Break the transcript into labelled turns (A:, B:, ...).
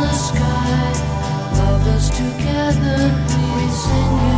A: the sky. Lovers together, we sing you.